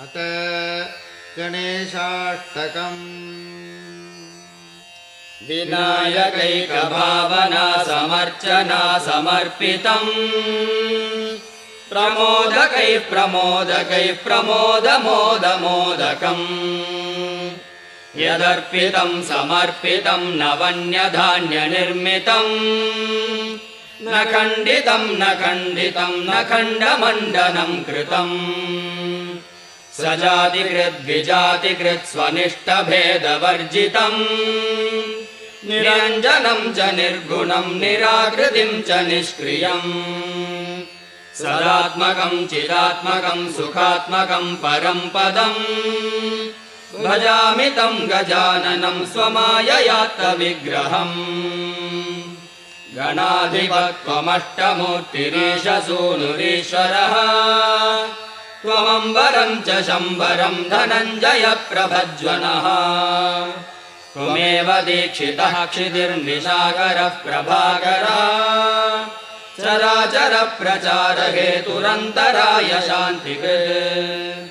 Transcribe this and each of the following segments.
अत गणेशाष्टकम्। विनायकैकभावना समर्चना समर्पितम् प्रमोदकैः प्रमोदकैः प्रमोदमोदमोदकम्। यदर्पितम् समर्पितम् नवन्यधान्यनिर्मितम्। न खण्डितम् न खण्डितम् न खण्डमण्डनम् कृतम् सजातिकृद्विजातिकृत् स्वनिष्ठभेदवर्जितम्। निरञ्जनम् च निर्गुणम् निराकृतिम् च निष्क्रियम्। सदात्मकम् चिदात्मकम् सुखात्मकम् परम् पदम्। भजामि तम् गजाननम् स्वमाययात्तविग्रहम्। गणाधिपत्वमष्टमूर्तिरीश सूनुरीश्वरः त्वमम्बरम् च शम्बरम् धनञ्जय प्रभज्वनः त्वमेव दीक्षितः क्षितिर्निशाकरः प्रभाकरा चराचर प्रचार हेतुरन्तराय शान्तिकृत्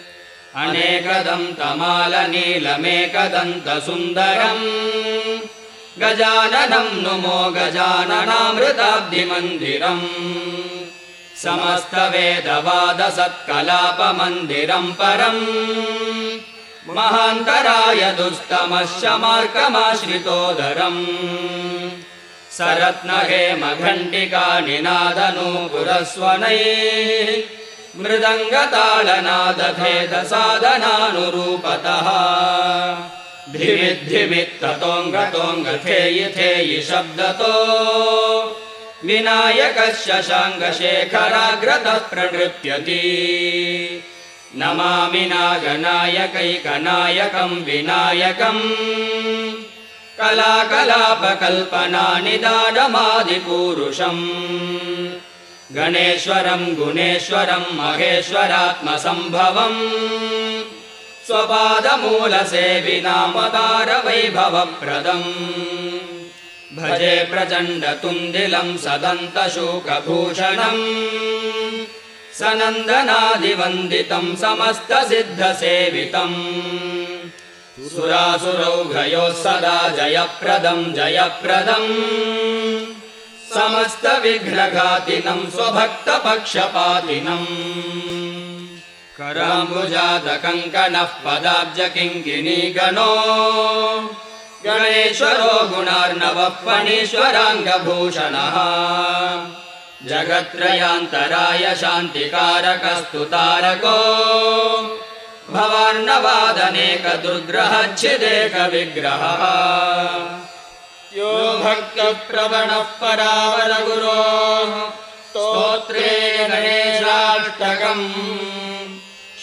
अनेकदम् तमालनीलमेकदन्त सुन्दरम् गजाननम् नुमो गजाननामृताब्धिमन्दिरम् समस्तवेदवादसत्कलापमन्दिरम् परम्। महान्तराय दुस्तमश्च मार्गमाश्रितोदरम् निनादनूपुरस्वनै मृदङ्गतालनादभेदसाधनानुरूपतः। धिमिद्धिमित्ततोऽङ्गतोऽङ्गथेयि थेयि शब्दतो विनायकस्य शाङ्गशेखराग्रतः प्रणृत्यति नमामि नागनायकैकनायकम् विनायकम्। कलाकलापकल्पना निदानमादिपूरुषम् गणेश्वरम् गुणेश्वरम् महेश्वरात्मसम्भवम्। स्वपादमूलसेविनामतारवैभवप्रदम् भजे प्रचण्डतुन्दिलम् सदन्तशोकभूषणम्। सनन्दनादिवन्दितम् समस्तसिद्धसेवितम्। सुरासुरौघयोः सदा जयप्रदम् जयप्रदम्। समस्तविघ्नघातिनम् स्वभक्तपक्षपातिनम्। कराम्बुजातकङ्कणः पदाब्जकिङ्किणीगणो गणेश्वरो गुणार्णवः फणीश्वराङ्गभूषणः जगत्त्रयान्तराय शान्तिकारकस्तु तारको। भवार्णवादनेकदुर्ग्रहच्छिदेकविग्रहः। यो भक्तप्रवणः परावरगुरोः स्तोत्रे गणेशाष्टकम्।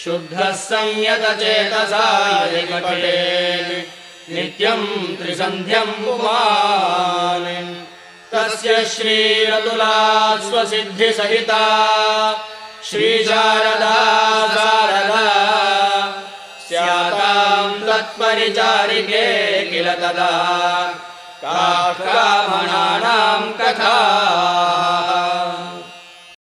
शुद्धः संयतचेतसा नित्यम् त्रिसन्ध्यम् पुमान्। तस्य श्रीरतुला स्वसिद्धिसहिता श्रीशारदा शारदा स्याताम् तत्परिचारिके किल तदा। कामणानाम् कथा